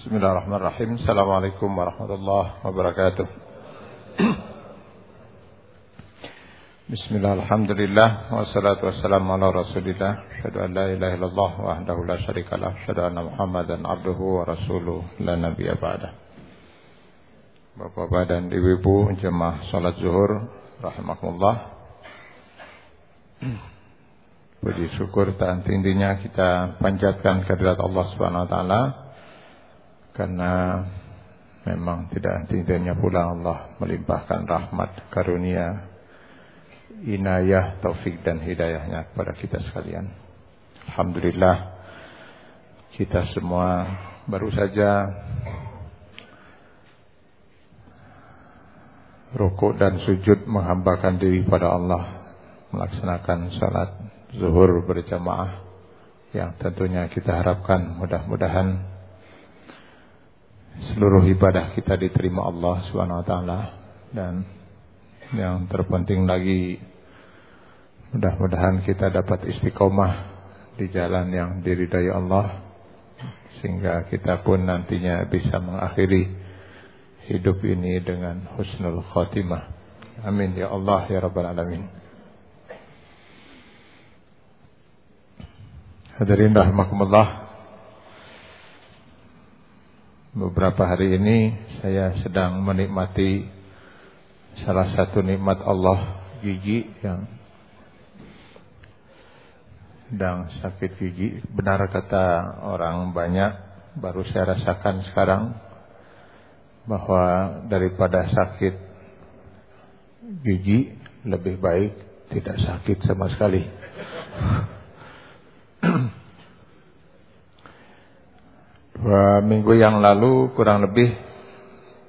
Bismillahirrahmanirrahim. Assalamualaikum warahmatullahi wabarakatuh. Bismillah, alhamdulillah, wassalatu wassalamu ala rasulillah. Asyadu an la ilaha illallah wahdahu la syarikalah Asyadu anna muhammadan abduhu wa rasuluh la nabiya ba'dah Bapak-bapak dan ibu-ibu jemaah salat zuhur Rahimahullah Puji syukur tak intinya kita panjatkan kehadirat Allah subhanahu wa ta'ala Karena memang tidak intinya pula Allah melimpahkan rahmat karunia inayah, taufik dan hidayahnya kepada kita sekalian. Alhamdulillah kita semua baru saja rukuk dan sujud menghambakan diri pada Allah melaksanakan salat zuhur berjamaah yang tentunya kita harapkan mudah-mudahan seluruh ibadah kita diterima Allah Subhanahu wa taala dan yang terpenting lagi Mudah-mudahan kita dapat istiqomah di jalan yang diridai Allah sehingga kita pun nantinya bisa mengakhiri hidup ini dengan husnul khatimah. Amin ya Allah ya rabbal alamin. Hadirin rahimakumullah. Beberapa hari ini saya sedang menikmati salah satu nikmat Allah gigi yang sedang sakit gigi. Benar kata orang banyak, baru saya rasakan sekarang bahwa daripada sakit gigi lebih baik tidak sakit sama sekali. Dua minggu yang lalu kurang lebih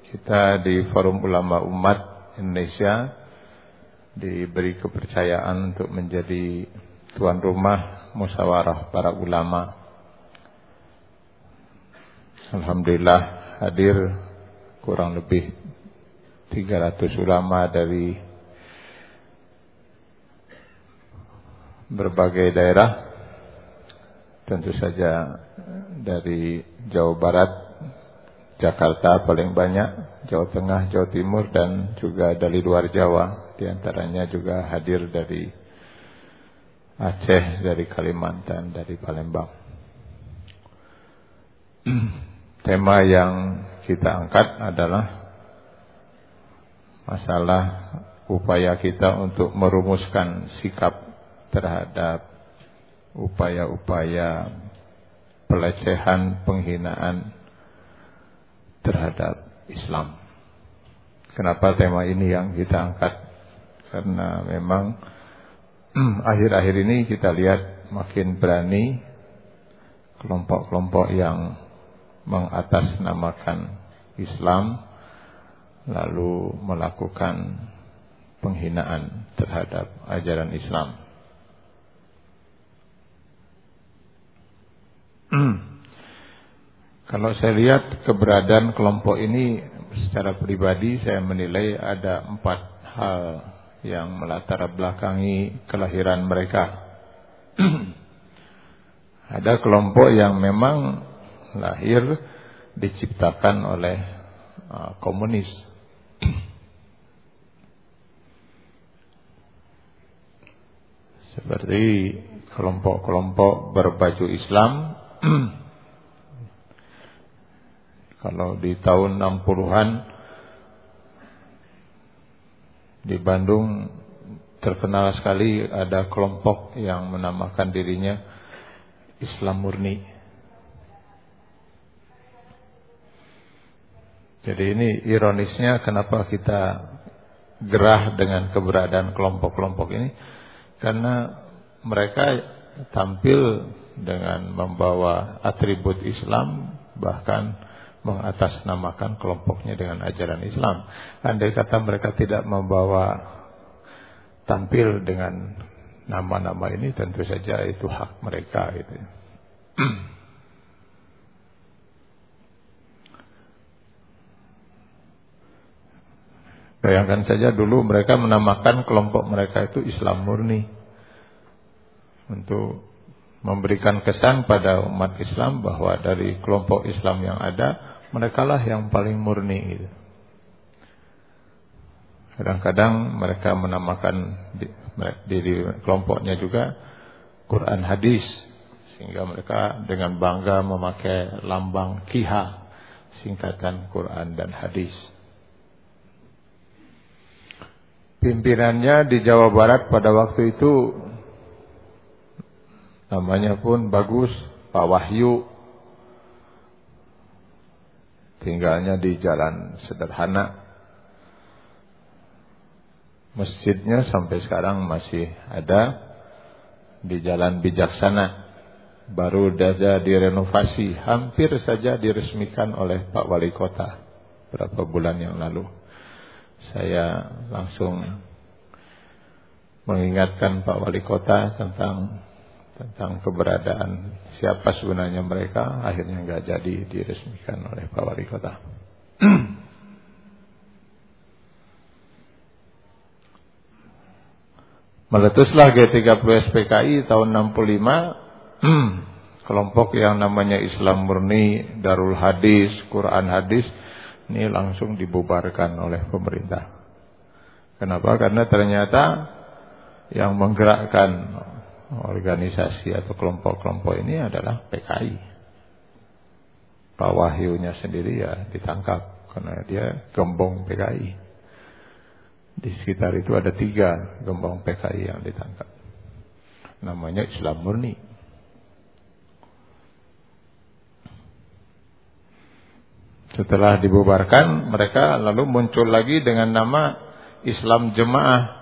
kita di Forum Ulama Umat Indonesia diberi kepercayaan untuk menjadi tuan rumah musyawarah para ulama. Alhamdulillah hadir kurang lebih 300 ulama dari berbagai daerah. Tentu saja dari Jawa Barat, Jakarta paling banyak, Jawa Tengah, Jawa Timur dan juga dari luar Jawa. Di antaranya juga hadir dari Aceh, dari Kalimantan, dari Palembang. Tema yang kita angkat adalah masalah upaya kita untuk merumuskan sikap terhadap upaya-upaya pelecehan, penghinaan terhadap Islam. Kenapa tema ini yang kita angkat? Karena memang akhir-akhir ini kita lihat makin berani kelompok-kelompok yang mengatasnamakan Islam lalu melakukan penghinaan terhadap ajaran Islam. Kalau saya lihat keberadaan kelompok ini secara pribadi saya menilai ada empat hal yang melatar belakangi kelahiran mereka. Ada kelompok yang memang lahir diciptakan oleh uh, komunis. Seperti kelompok-kelompok berbaju Islam kalau di tahun 60-an di Bandung terkenal sekali ada kelompok yang menamakan dirinya Islam murni. Jadi ini ironisnya kenapa kita gerah dengan keberadaan kelompok-kelompok ini karena mereka tampil dengan membawa atribut Islam bahkan mengatasnamakan kelompoknya dengan ajaran Islam. Andai kata mereka tidak membawa tampil dengan nama-nama ini tentu saja itu hak mereka gitu. Bayangkan saja dulu mereka menamakan kelompok mereka itu Islam murni. Untuk memberikan kesan pada umat Islam bahwa dari kelompok Islam yang ada mereka lah yang paling murni gitu. Kadang-kadang mereka menamakan diri kelompoknya juga Quran hadis sehingga mereka dengan bangga memakai lambang kiha singkatan Quran dan hadis. Pimpinannya di Jawa Barat pada waktu itu namanya pun bagus, Pak Wahyu. Tinggalnya di jalan sederhana. Masjidnya sampai sekarang masih ada di jalan bijaksana. Baru saja direnovasi, hampir saja diresmikan oleh Pak Wali Kota beberapa bulan yang lalu saya langsung mengingatkan Pak Wali Kota tentang tentang keberadaan siapa sebenarnya mereka akhirnya nggak jadi diresmikan oleh Pak Wali Kota. Meletuslah G30 SPKI tahun 65 kelompok yang namanya Islam Murni, Darul Hadis, Quran Hadis ini langsung dibubarkan oleh pemerintah. Kenapa? Karena ternyata yang menggerakkan organisasi atau kelompok-kelompok ini adalah PKI. Pak Wahyunya sendiri ya ditangkap karena dia gembong PKI. Di sekitar itu ada tiga gembong PKI yang ditangkap. Namanya Islam Murni. Setelah dibubarkan, mereka lalu muncul lagi dengan nama Islam Jemaah.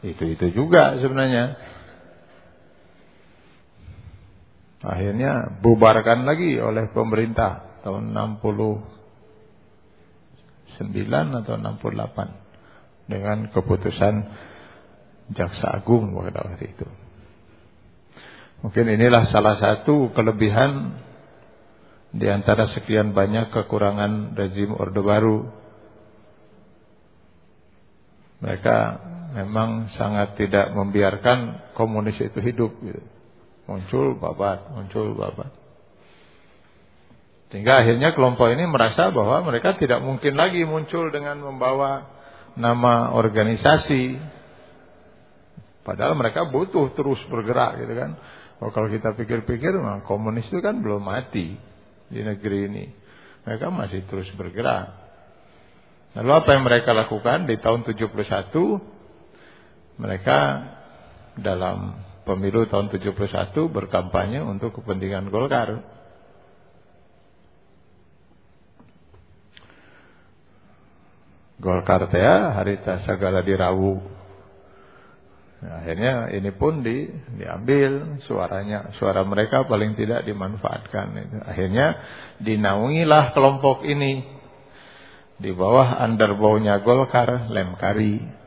Itu-itu juga sebenarnya. Akhirnya bubarkan lagi oleh pemerintah tahun 69 atau 68 dengan keputusan Jaksa Agung pada waktu itu. Mungkin inilah salah satu kelebihan di antara sekian banyak kekurangan rezim Orde Baru. Mereka memang sangat tidak membiarkan komunis itu hidup. Gitu. Muncul babat, muncul babat. Sehingga akhirnya kelompok ini merasa bahwa mereka tidak mungkin lagi muncul dengan membawa nama organisasi. Padahal mereka butuh terus bergerak gitu kan. Oh, kalau kita pikir-pikir, komunis itu kan belum mati di negeri ini. Mereka masih terus bergerak. Lalu apa yang mereka lakukan di tahun 71? Mereka dalam pemilu tahun 71 berkampanye untuk kepentingan Golkar. Golkar teh harita segala dirawu Nah, akhirnya ini pun di, diambil suaranya, suara mereka paling tidak dimanfaatkan. Akhirnya dinaungilah kelompok ini di bawah underbownya Golkar, Lemkari.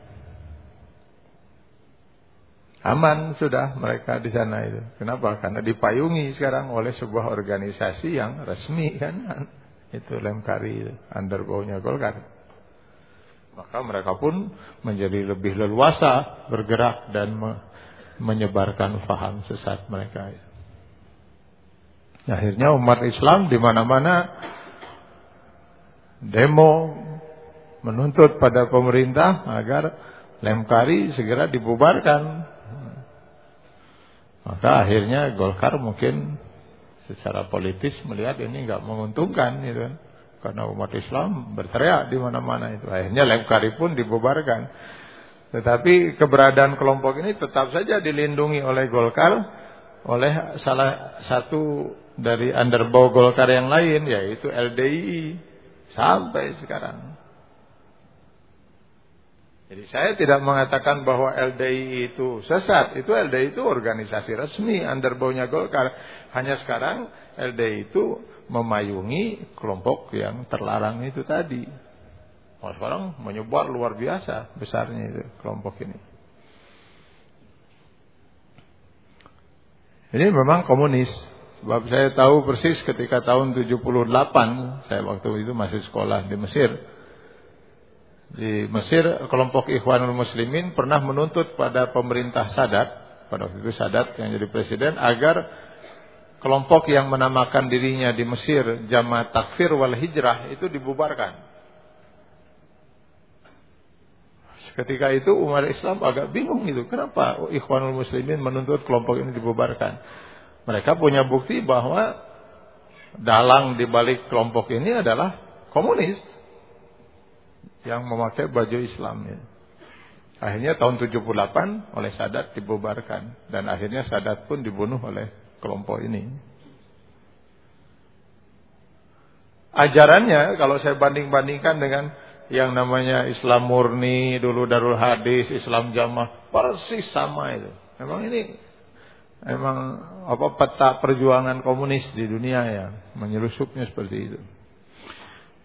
Aman sudah mereka di sana itu. Kenapa? Karena dipayungi sekarang oleh sebuah organisasi yang resmi kan. Itu Lemkari, underbownya Golkar. Maka mereka pun menjadi lebih leluasa bergerak dan me menyebarkan faham sesat mereka. Akhirnya umat Islam di mana-mana demo menuntut pada pemerintah agar Lemkari segera dibubarkan. Maka akhirnya Golkar mungkin secara politis melihat ini nggak menguntungkan gitu kan. Karena umat Islam berteriak di mana-mana itu. Akhirnya Lemkari pun dibubarkan. Tetapi keberadaan kelompok ini tetap saja dilindungi oleh Golkar, oleh salah satu dari underbow Golkar yang lain, yaitu LDII. Sampai sekarang. Jadi saya tidak mengatakan bahwa LDI itu sesat. Itu LDI itu organisasi resmi underbownya Golkar. Hanya sekarang LDI itu memayungi kelompok yang terlarang itu tadi. Oh, sekarang menyebar luar biasa besarnya itu kelompok ini. Ini memang komunis. Sebab saya tahu persis ketika tahun 78, saya waktu itu masih sekolah di Mesir. Di Mesir, kelompok Ikhwanul Muslimin pernah menuntut pada pemerintah Sadat pada waktu itu Sadat yang jadi presiden agar kelompok yang menamakan dirinya di Mesir Jamaah Takfir wal Hijrah itu dibubarkan. Ketika itu umat Islam agak bingung itu. Kenapa Ikhwanul Muslimin menuntut kelompok ini dibubarkan? Mereka punya bukti bahwa dalang di balik kelompok ini adalah komunis yang memakai baju Islam. Ya. Akhirnya tahun 78 oleh Sadat dibubarkan dan akhirnya Sadat pun dibunuh oleh kelompok ini. Ajarannya kalau saya banding-bandingkan dengan yang namanya Islam murni, dulu Darul Hadis, Islam Jamaah, persis sama itu. Memang ini memang apa peta perjuangan komunis di dunia ya, menyelusupnya seperti itu.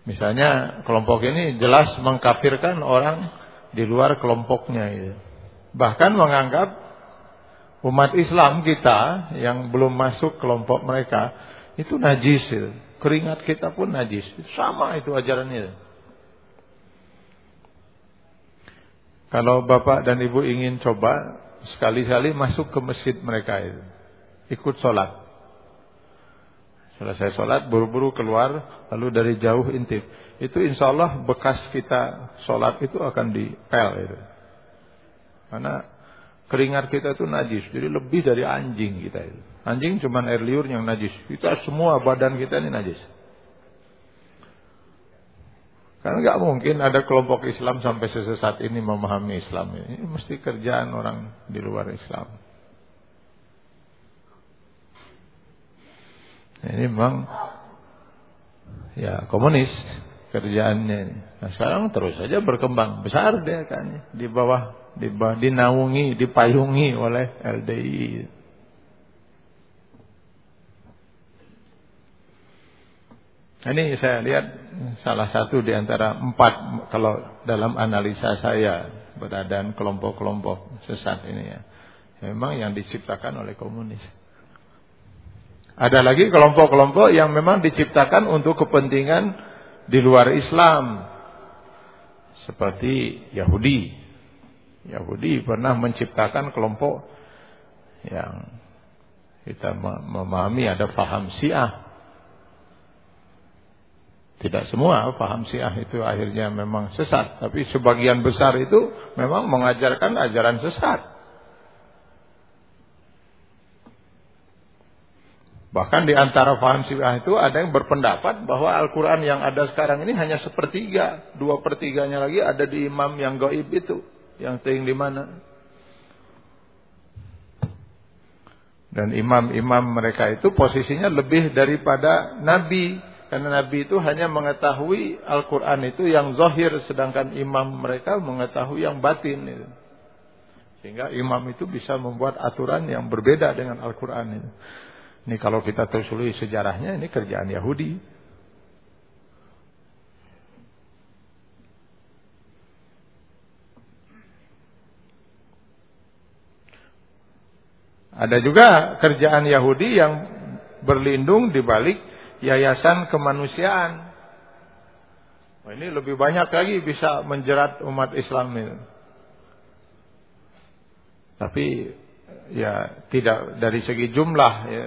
Misalnya kelompok ini jelas mengkafirkan orang di luar kelompoknya itu. Bahkan menganggap umat Islam kita yang belum masuk kelompok mereka itu najis itu. Keringat kita pun najis. Sama itu ajarannya. Kalau bapak dan ibu ingin coba sekali-kali masuk ke masjid mereka itu, ikut sholat. Selesai sholat, buru-buru keluar, lalu dari jauh intip. Itu insya Allah bekas kita sholat itu akan dipel itu. Karena keringat kita itu najis, jadi lebih dari anjing kita itu. Anjing cuma air liur yang najis. Kita semua badan kita ini najis. Karena nggak mungkin ada kelompok Islam sampai sesesat ini memahami Islam. Ini mesti kerjaan orang di luar Islam. Ini memang ya komunis kerjaannya ini. Nah, sekarang terus saja berkembang besar dia kan di bawah di bawah dinaungi, dipayungi oleh LDI. Ini saya lihat salah satu di antara empat kalau dalam analisa saya beradaan kelompok-kelompok sesat ini ya. Memang yang diciptakan oleh komunis. Ada lagi kelompok-kelompok yang memang diciptakan untuk kepentingan di luar Islam. Seperti Yahudi. Yahudi pernah menciptakan kelompok yang kita memahami ada faham Syiah tidak semua paham Syiah itu akhirnya memang sesat, tapi sebagian besar itu memang mengajarkan ajaran sesat. Bahkan di antara paham Syiah itu ada yang berpendapat bahwa Al-Quran yang ada sekarang ini hanya sepertiga, dua pertiganya lagi ada di imam yang gaib itu, yang tinggi di mana. Dan imam-imam mereka itu posisinya lebih daripada nabi. Karena Nabi itu hanya mengetahui Al-Quran itu yang zahir, sedangkan imam mereka mengetahui yang batin. Itu. Sehingga imam itu bisa membuat aturan yang berbeda dengan Al-Quran itu. Ini kalau kita telusuri sejarahnya, ini kerjaan Yahudi. Ada juga kerjaan Yahudi yang berlindung di balik yayasan kemanusiaan. Nah, ini lebih banyak lagi bisa menjerat umat Islam ini. Tapi ya tidak dari segi jumlah ya.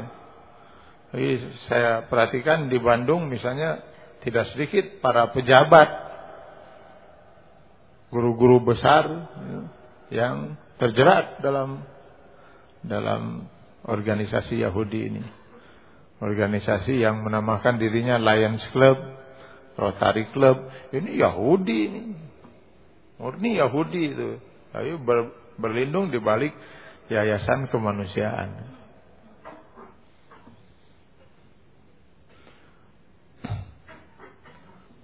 Jadi saya perhatikan di Bandung misalnya tidak sedikit para pejabat guru-guru besar ya, yang terjerat dalam dalam organisasi Yahudi ini organisasi yang menamakan dirinya Lions Club, Rotary Club. Ini Yahudi ini. Murni Yahudi itu. Ayo ber, berlindung di balik yayasan kemanusiaan.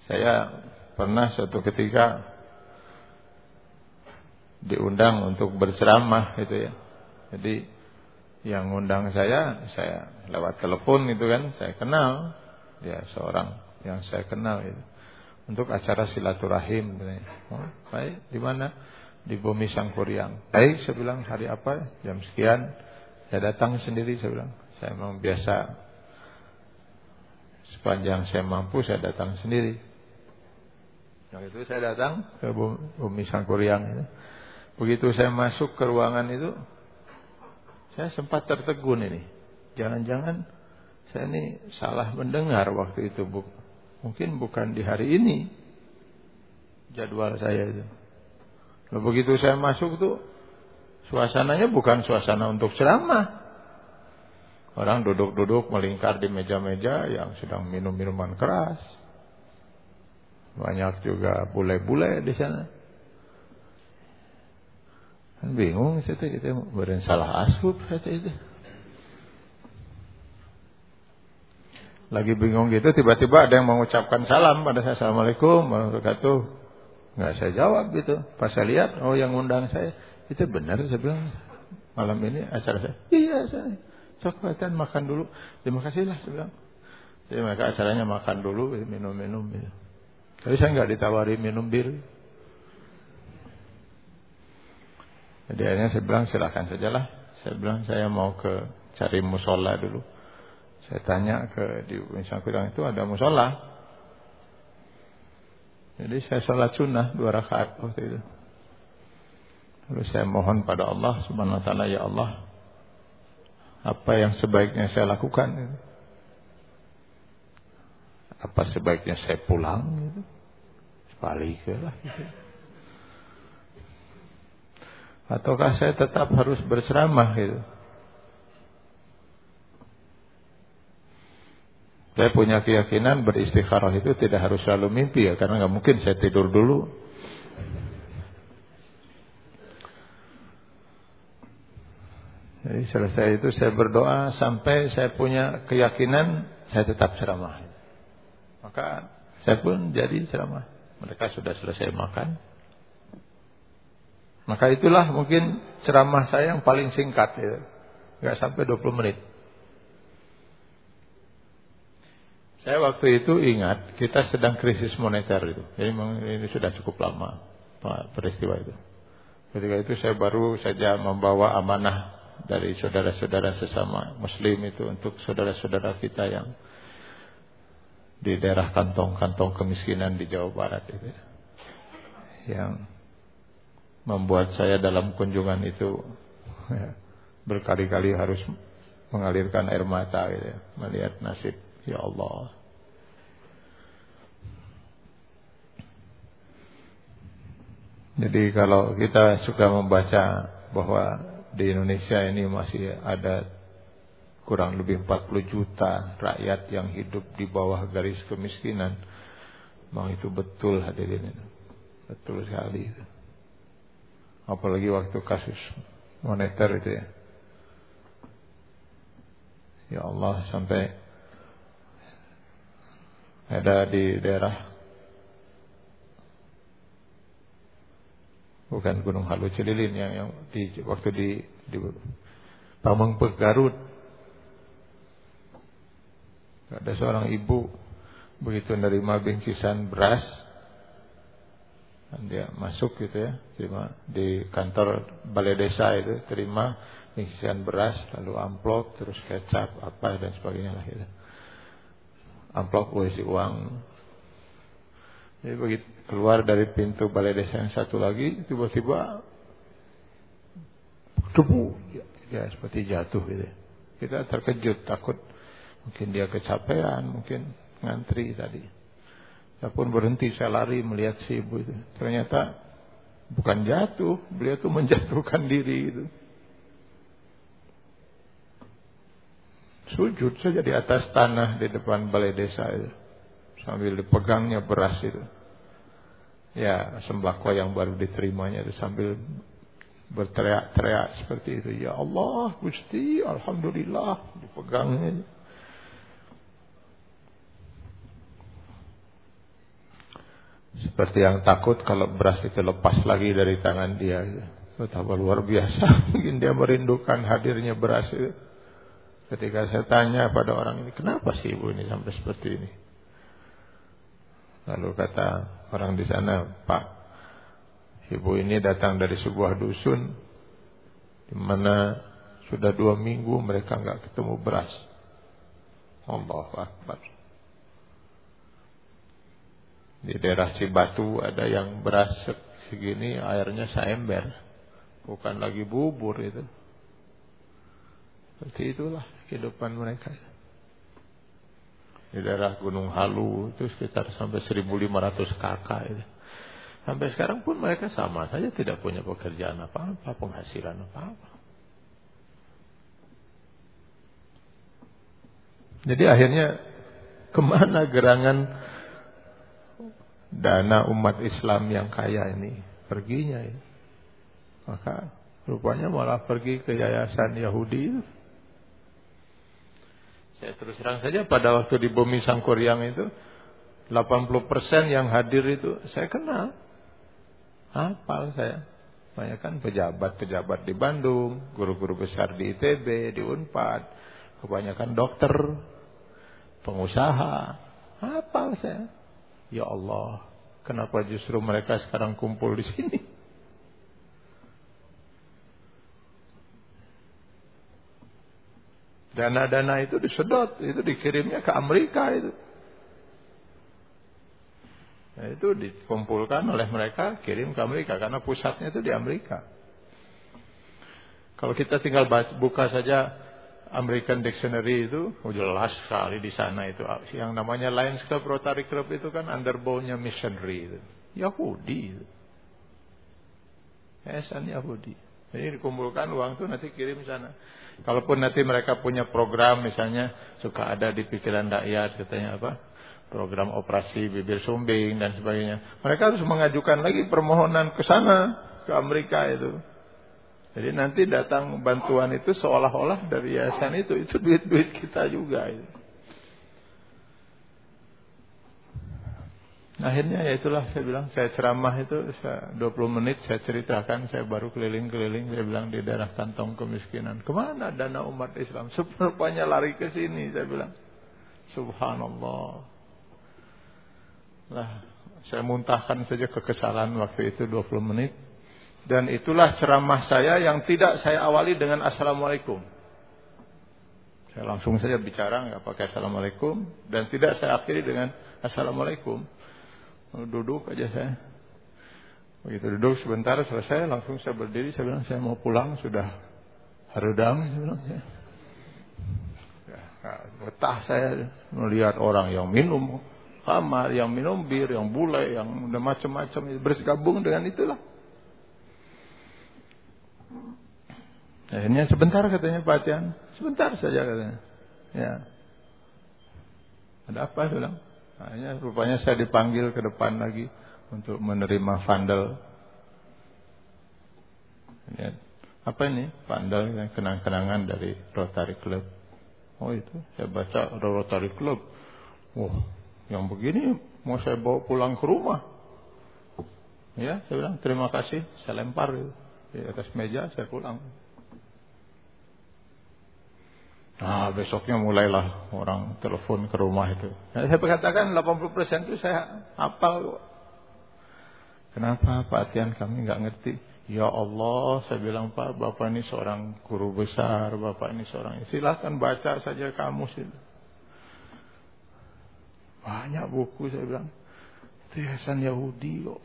Saya pernah suatu ketika diundang untuk berceramah gitu ya. Jadi yang undang saya, saya lewat telepon itu kan, saya kenal dia seorang yang saya kenal itu untuk acara silaturahim. Oh, baik, di mana? Di Bumi Sangkuriang. Baik, saya bilang hari apa? Jam sekian. Saya datang sendiri, saya bilang. Saya memang biasa sepanjang saya mampu saya datang sendiri. Yang itu saya datang ke Bumi Sangkuriang itu. Begitu saya masuk ke ruangan itu, saya sempat tertegun ini. Jangan-jangan saya ini salah mendengar waktu itu. Bu. Mungkin bukan di hari ini jadwal saya itu. Nah, begitu saya masuk tuh suasananya bukan suasana untuk ceramah. Orang duduk-duduk melingkar di meja-meja yang sedang minum minuman keras. Banyak juga bule-bule di sana. Kan bingung situ kita beren salah asup kata itu. Lagi bingung gitu tiba-tiba ada yang mengucapkan salam pada saya Assalamualaikum wabarakatuh. Enggak saya jawab gitu. Pas saya lihat oh yang undang saya itu benar saya bilang malam ini acara saya. Iya saya. Coklatan makan dulu. Terima kasih lah saya bilang. Jadi mereka acaranya makan dulu minum-minum gitu. Tapi saya nggak ditawari minum bir. Jadi akhirnya saya bilang silakan sajalah. Saya bilang saya mau ke cari musola dulu. Saya tanya ke di Wisma Kudang itu ada musola. Jadi saya sholat sunnah dua rakaat waktu itu. Lalu saya mohon pada Allah Subhanahu Wa Taala ya Allah apa yang sebaiknya saya lakukan apa sebaiknya saya pulang gitu. balik gitu. Ataukah saya tetap harus berceramah gitu? Saya punya keyakinan beristikharah itu tidak harus selalu mimpi ya, karena nggak mungkin saya tidur dulu. Jadi selesai itu saya berdoa sampai saya punya keyakinan saya tetap ceramah. Maka saya pun jadi ceramah. Mereka sudah selesai makan. Maka itulah mungkin ceramah saya yang paling singkat ya. Enggak sampai 20 menit. Saya waktu itu ingat kita sedang krisis moneter itu. Jadi ini sudah cukup lama peristiwa itu. Ketika itu saya baru saja membawa amanah dari saudara-saudara sesama muslim itu untuk saudara-saudara kita yang di daerah kantong-kantong kemiskinan di Jawa Barat itu. Yang membuat saya dalam kunjungan itu ya, berkali-kali harus mengalirkan air mata gitu ya, melihat nasib ya Allah. Jadi kalau kita suka membaca bahwa di Indonesia ini masih ada kurang lebih 40 juta rakyat yang hidup di bawah garis kemiskinan. Memang itu betul hadirin. Betul sekali. Apalagi waktu kasus moneter itu ya. Ya Allah sampai ada di daerah bukan Gunung Halu Cililin yang, yang di waktu di di Pegarut ada seorang ibu begitu menerima bingkisan beras dia masuk gitu ya terima di kantor balai desa itu terima isian beras lalu amplop terus kecap apa dan sebagainya lah gitu. Amplop berisi uang. Jadi begitu keluar dari pintu balai desa yang satu lagi tiba-tiba debu. Ya, ya seperti jatuh gitu ya. kita terkejut takut mungkin dia kecapean mungkin ngantri tadi saya pun berhenti, saya lari melihat si ibu itu. Ternyata bukan jatuh, beliau itu menjatuhkan diri itu. Sujud saja di atas tanah di depan balai desa itu. Sambil dipegangnya beras itu. Ya, sembako yang baru diterimanya itu sambil berteriak-teriak seperti itu. Ya Allah, Gusti, Alhamdulillah, dipegangnya. Seperti yang takut kalau beras itu lepas lagi dari tangan dia. Betapa luar biasa. Mungkin dia merindukan hadirnya beras itu. Ketika saya tanya pada orang ini, kenapa sih ibu ini sampai seperti ini? Lalu kata orang di sana, Pak, ibu ini datang dari sebuah dusun, di mana sudah dua minggu mereka nggak ketemu beras. Allah Akbar. Di daerah Cibatu ada yang beras segini airnya seember. Bukan lagi bubur itu. Seperti itulah kehidupan mereka. Di daerah Gunung Halu itu sekitar sampai 1500 kakak itu. Sampai sekarang pun mereka sama saja tidak punya pekerjaan apa-apa, penghasilan apa-apa. Jadi akhirnya ke mana gerangan dana umat Islam yang kaya ini perginya ya? Maka rupanya malah pergi ke yayasan Yahudi. Saya terus terang saja pada waktu di bumi Sangkuriang itu 80% yang hadir itu saya kenal. Hafal saya. Banyak kan pejabat-pejabat di Bandung, guru-guru besar di ITB, di Unpad, kebanyakan dokter, pengusaha. Hafal saya. Ya Allah, kenapa justru mereka sekarang kumpul di sini? Dana-dana itu disedot, itu dikirimnya ke Amerika itu. Nah, itu dikumpulkan oleh mereka, kirim ke Amerika karena pusatnya itu di Amerika. Kalau kita tinggal buka saja American Dictionary itu, oh jelas sekali di sana itu. Yang namanya Lions Club, Rotary Club itu kan underbownya missionary itu. Yahudi itu. Yayasan Yahudi. Jadi dikumpulkan uang itu nanti kirim sana. Kalaupun nanti mereka punya program misalnya suka ada di pikiran rakyat katanya apa? Program operasi bibir sumbing dan sebagainya. Mereka harus mengajukan lagi permohonan ke sana ke Amerika itu. Jadi nanti datang bantuan itu seolah-olah dari yayasan itu itu duit-duit kita juga. Akhirnya ya itulah saya bilang saya ceramah itu 20 menit saya ceritakan saya baru keliling-keliling saya bilang di daerah kantong kemiskinan. Ke mana dana umat Islam? Sepertinya lari ke sini saya bilang. Subhanallah. Lah saya muntahkan saja kekesalan waktu itu 20 menit. Dan itulah ceramah saya yang tidak saya awali dengan Assalamualaikum. Saya langsung saja bicara nggak pakai Assalamualaikum. Dan tidak saya akhiri dengan Assalamualaikum. Duduk aja saya. Begitu duduk sebentar selesai langsung saya berdiri saya bilang saya mau pulang sudah harudang saya bilang ya. ya betah saya melihat orang yang minum kamar, yang minum bir, yang bule, yang macam-macam bergabung dengan itulah. Akhirnya sebentar katanya Pak Tian, sebentar saja katanya. Ya. Ada apa saya bilang? Akhirnya rupanya saya dipanggil ke depan lagi untuk menerima vandal. Lihat. Apa ini? Vandal yang kenang-kenangan dari Rotary Club. Oh itu, saya baca Rotary Club. Wah, yang begini mau saya bawa pulang ke rumah. Ya, saya bilang terima kasih, saya lempar di atas meja, saya pulang. Nah besoknya mulailah orang telepon ke rumah itu. Nah, saya katakan 80% itu saya hafal. Kenapa Pak Tian kami nggak ngerti? Ya Allah, saya bilang Pak, Bapak ini seorang guru besar, Bapak ini seorang silahkan baca saja kamu sih. Banyak buku saya bilang. Itu yayasan Yahudi kok.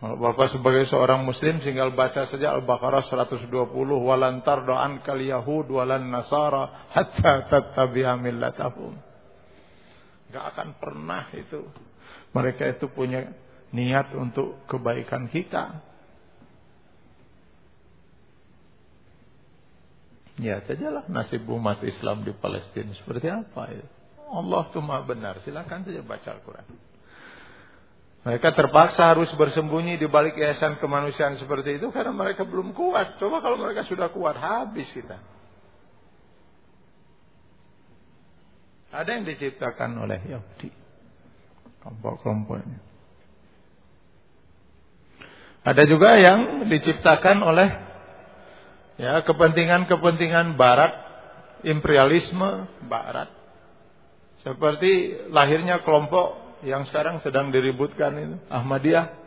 Bapak sebagai seorang muslim tinggal baca saja Al-Baqarah 120 walantar doan kal yahud walan nasara hatta tattabi'a millatahum. Gak akan pernah itu mereka itu punya niat untuk kebaikan kita. Ya sajalah nasib umat Islam di Palestina seperti apa ya. Allah itu maha benar. Silakan saja baca Al-Quran. Mereka terpaksa harus bersembunyi di balik yayasan kemanusiaan seperti itu karena mereka belum kuat. Coba kalau mereka sudah kuat, habis kita. Ada yang diciptakan oleh Yahudi. Kelompok-kelompok ini. Ada juga yang diciptakan oleh ya kepentingan-kepentingan barat, imperialisme barat. Seperti lahirnya kelompok yang sekarang sedang diributkan itu Ahmadiyah.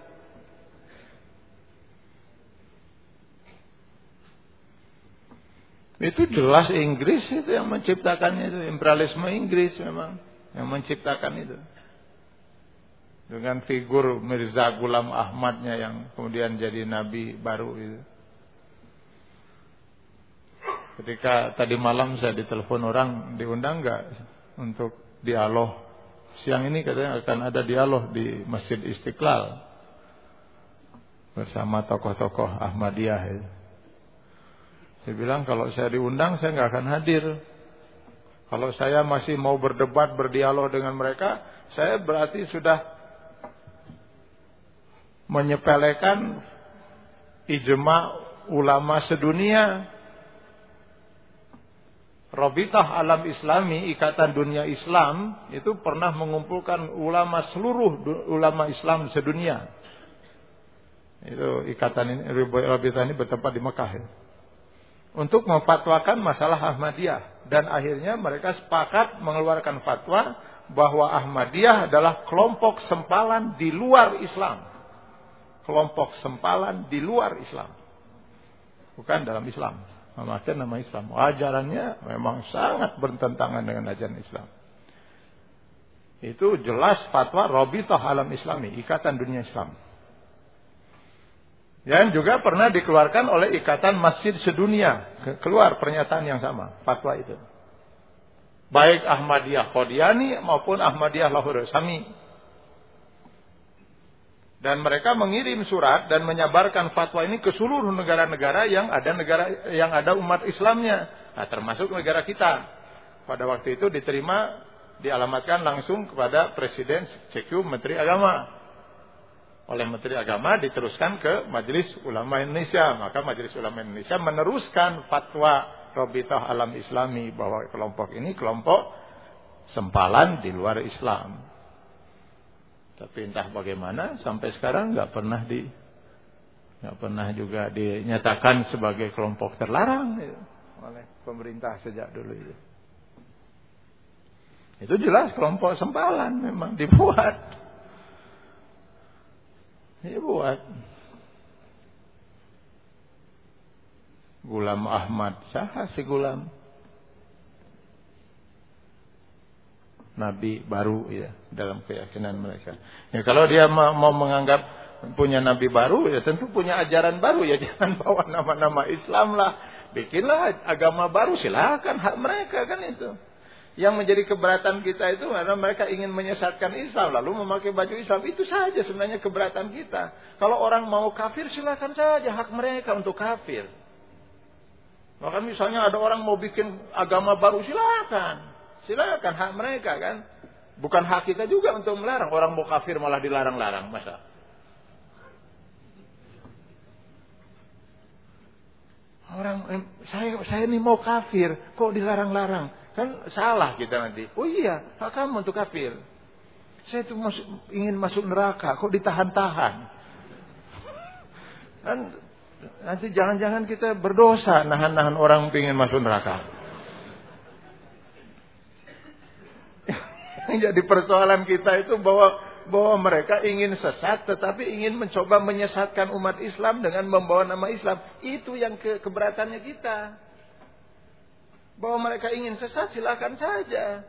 Itu jelas Inggris itu yang menciptakannya itu. Imperialisme Inggris memang yang menciptakan itu. Dengan figur Mirza Gulam Ahmadnya yang kemudian jadi nabi baru itu. Ketika tadi malam saya ditelepon orang diundang nggak untuk dialog siang ini katanya akan ada dialog di Masjid Istiqlal bersama tokoh-tokoh Ahmadiyah. Ya. Saya bilang kalau saya diundang saya nggak akan hadir. Kalau saya masih mau berdebat, berdialog dengan mereka, saya berarti sudah menyepelekan ijma ulama sedunia Robitah Alam Islami, Ikatan Dunia Islam, itu pernah mengumpulkan ulama seluruh ulama Islam sedunia. Itu ikatan ini, Robitah ini bertempat di Mekah. Ya. Untuk memfatwakan masalah Ahmadiyah. Dan akhirnya mereka sepakat mengeluarkan fatwa bahwa Ahmadiyah adalah kelompok sempalan di luar Islam. Kelompok sempalan di luar Islam. Bukan dalam Islam memakai nama Islam. Ajarannya memang sangat bertentangan dengan ajaran Islam. Itu jelas fatwa Robitoh Alam Islami, Ikatan Dunia Islam. Yang juga pernah dikeluarkan oleh Ikatan Masjid Sedunia. Keluar pernyataan yang sama, fatwa itu. Baik Ahmadiyah Qodiani maupun Ahmadiyah Lahore Sami dan mereka mengirim surat dan menyebarkan fatwa ini ke seluruh negara-negara yang ada negara yang ada umat Islamnya, nah, termasuk negara kita. Pada waktu itu diterima dialamatkan langsung kepada Presiden CQ Menteri Agama. Oleh Menteri Agama diteruskan ke Majelis Ulama Indonesia. Maka Majelis Ulama Indonesia meneruskan fatwa Robitah Alam Islami bahwa kelompok ini kelompok sempalan di luar Islam. Tapi entah bagaimana sampai sekarang nggak pernah di nggak pernah juga dinyatakan sebagai kelompok terlarang gitu, oleh pemerintah sejak dulu itu. Itu jelas kelompok sempalan memang dibuat. Dibuat. Gulam Ahmad, siapa si Gulam? Nabi baru ya dalam keyakinan mereka. Ya kalau dia mau menganggap punya nabi baru ya tentu punya ajaran baru ya jangan bawa nama-nama Islam lah. Bikinlah agama baru silakan hak mereka kan itu. Yang menjadi keberatan kita itu karena mereka ingin menyesatkan Islam lalu memakai baju Islam itu saja sebenarnya keberatan kita. Kalau orang mau kafir silakan saja hak mereka untuk kafir. Maka misalnya ada orang mau bikin agama baru silakan. Silakan hak mereka kan. Bukan hak kita juga untuk melarang. Orang mau kafir malah dilarang-larang. Masa? Orang saya saya ini mau kafir, kok dilarang-larang? Kan salah kita nanti. Oh iya, hak kamu untuk kafir. Saya itu masuk, ingin masuk neraka, kok ditahan-tahan? Kan nanti jangan-jangan kita berdosa nahan-nahan orang ingin masuk neraka. Yang jadi persoalan kita itu bahwa bahwa mereka ingin sesat tetapi ingin mencoba menyesatkan umat Islam dengan membawa nama Islam. Itu yang ke keberatannya kita. Bahwa mereka ingin sesat silakan saja.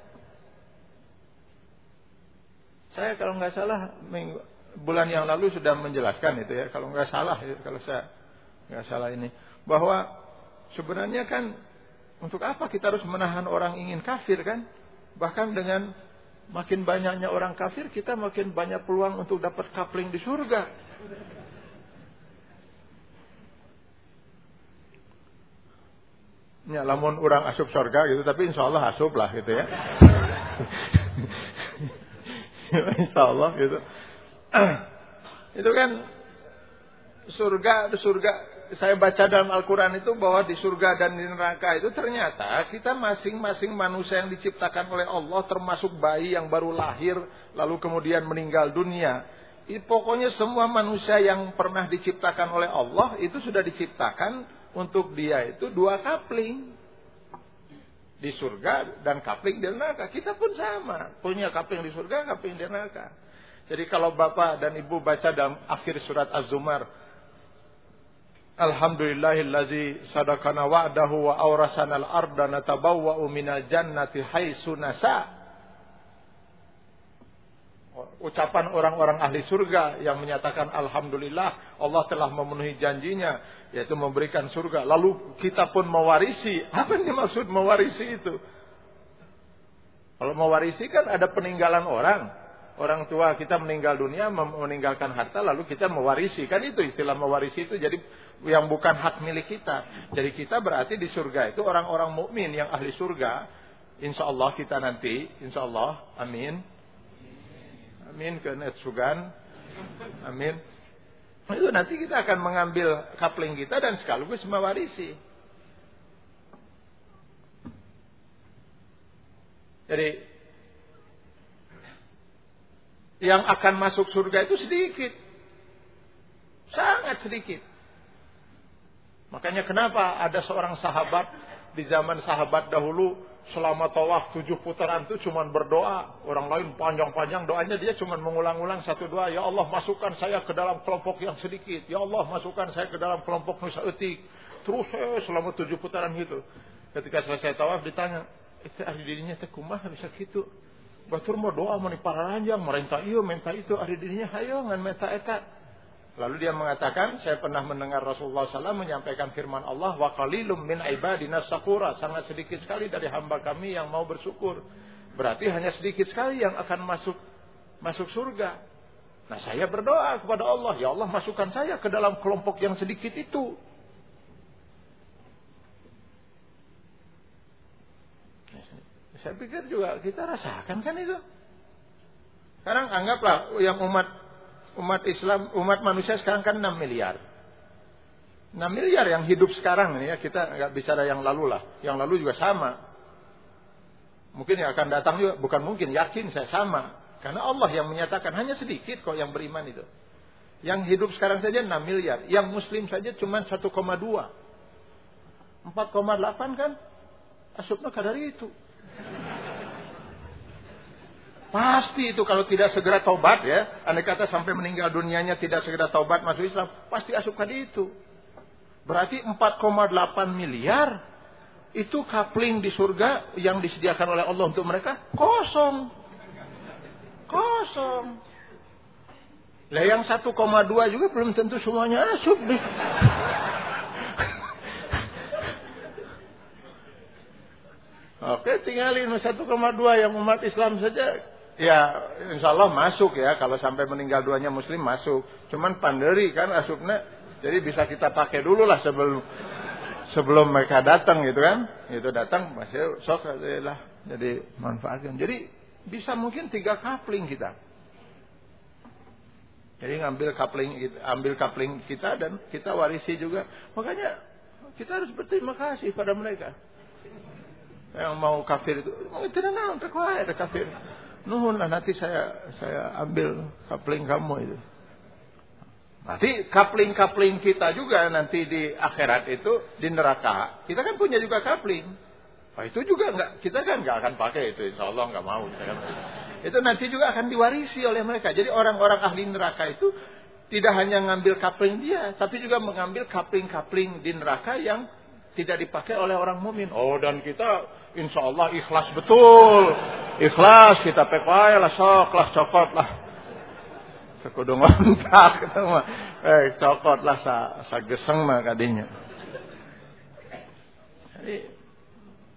Saya kalau nggak salah minggu, bulan yang lalu sudah menjelaskan itu ya. Kalau nggak salah ya, kalau saya nggak salah ini bahwa sebenarnya kan untuk apa kita harus menahan orang ingin kafir kan? Bahkan dengan Makin banyaknya orang kafir, kita makin banyak peluang untuk dapat kapling di surga. Ya, lamun orang asup surga gitu, tapi insya Allah asup lah gitu ya. insya Allah gitu. Itu kan surga, surga saya baca dalam Al-Quran itu bahwa di surga dan di neraka itu ternyata kita masing-masing manusia yang diciptakan oleh Allah termasuk bayi yang baru lahir lalu kemudian meninggal dunia. Pokoknya semua manusia yang pernah diciptakan oleh Allah itu sudah diciptakan untuk dia itu dua kapling. Di surga dan kapling di neraka. Kita pun sama. Punya kapling di surga, kapling di neraka. Jadi kalau Bapak dan Ibu baca dalam akhir surat Az-Zumar Alhamdulillahillazi sadaqana wa'dahu wa awrasana al-arda natabawwa'u minal jannati haitsu nasa. ucapan orang-orang ahli surga yang menyatakan alhamdulillah Allah telah memenuhi janjinya yaitu memberikan surga. Lalu kita pun mewarisi. Apa yang dimaksud mewarisi itu? Kalau mewarisi kan ada peninggalan orang. Orang tua kita meninggal dunia meninggalkan harta lalu kita mewarisi. Kan itu istilah mewarisi itu jadi yang bukan hak milik kita. Jadi kita berarti di surga itu orang-orang mukmin yang ahli surga. Insya Allah kita nanti, insya Allah, amin. Amin ke Sugan. Amin. Itu nanti kita akan mengambil kapling kita dan sekaligus mewarisi. Jadi yang akan masuk surga itu sedikit. Sangat sedikit. Makanya kenapa ada seorang sahabat di zaman sahabat dahulu selama tawaf tujuh putaran itu cuma berdoa. Orang lain panjang-panjang doanya dia cuma mengulang-ulang satu doa. Ya Allah masukkan saya ke dalam kelompok yang sedikit. Ya Allah masukkan saya ke dalam kelompok nusa etik. Terus eh, selama tujuh putaran gitu. Ketika selesai tawaf ditanya, itu ahli dirinya teh kumaha bisa gitu batur mau doa mau para ranjang merintah iyo minta itu ahli dirinya hayo ngan minta eta. Lalu dia mengatakan saya pernah mendengar Rasulullah SAW menyampaikan firman Allah wa qalilum min ibadina sakura. Sangat sedikit sekali dari hamba kami yang mau bersyukur. Berarti hanya sedikit sekali yang akan masuk masuk surga. Nah saya berdoa kepada Allah ya Allah masukkan saya ke dalam kelompok yang sedikit itu Saya pikir juga kita rasakan kan itu. Sekarang anggaplah yang umat umat Islam, umat manusia sekarang kan 6 miliar. 6 miliar yang hidup sekarang ini ya, kita nggak bicara yang lalu lah. Yang lalu juga sama. Mungkin yang akan datang juga, bukan mungkin, yakin saya sama. Karena Allah yang menyatakan hanya sedikit kok yang beriman itu. Yang hidup sekarang saja 6 miliar. Yang muslim saja cuma 1,2. 4,8 kan asupnya kadar itu. Pasti itu kalau tidak segera taubat ya. Andai kata sampai meninggal dunianya tidak segera taubat masuk Islam. Pasti asupkan itu. Berarti 4,8 miliar. Itu kapling di surga yang disediakan oleh Allah untuk mereka. Kosong. Kosong. Lah yang 1,2 juga belum tentu semuanya asup. Oke, tinggalin 1,2 yang umat Islam saja Ya, insya Allah masuk ya. Kalau sampai meninggal duanya muslim masuk. Cuman panderi kan asupnya. Jadi bisa kita pakai dulu lah sebelum sebelum mereka datang gitu kan. Itu datang masih sok lah. Jadi manfaatkan. Jadi bisa mungkin tiga kapling kita. Jadi ngambil kapling ambil kapling kita dan kita warisi juga. Makanya kita harus berterima kasih pada mereka. Yang mau kafir itu, tidak naon, tak ada kafir. Nuhun lah nanti saya saya ambil kapling kamu itu. Nanti kapling-kapling kita juga nanti di akhirat itu di neraka. Kita kan punya juga kapling. Nah, itu juga enggak kita kan enggak akan pakai itu insya Allah enggak mau. Kan. Itu nanti juga akan diwarisi oleh mereka. Jadi orang-orang ahli neraka itu tidak hanya ngambil kapling dia, tapi juga mengambil kapling-kapling di neraka yang tidak dipakai oleh orang mumin. Oh dan kita insya Allah ikhlas betul. Ikhlas kita pekai lah sok lah cokot lah. Sekudu ngontak kita mah. Eh cokot lah sa, sa geseng mah kadinya. Jadi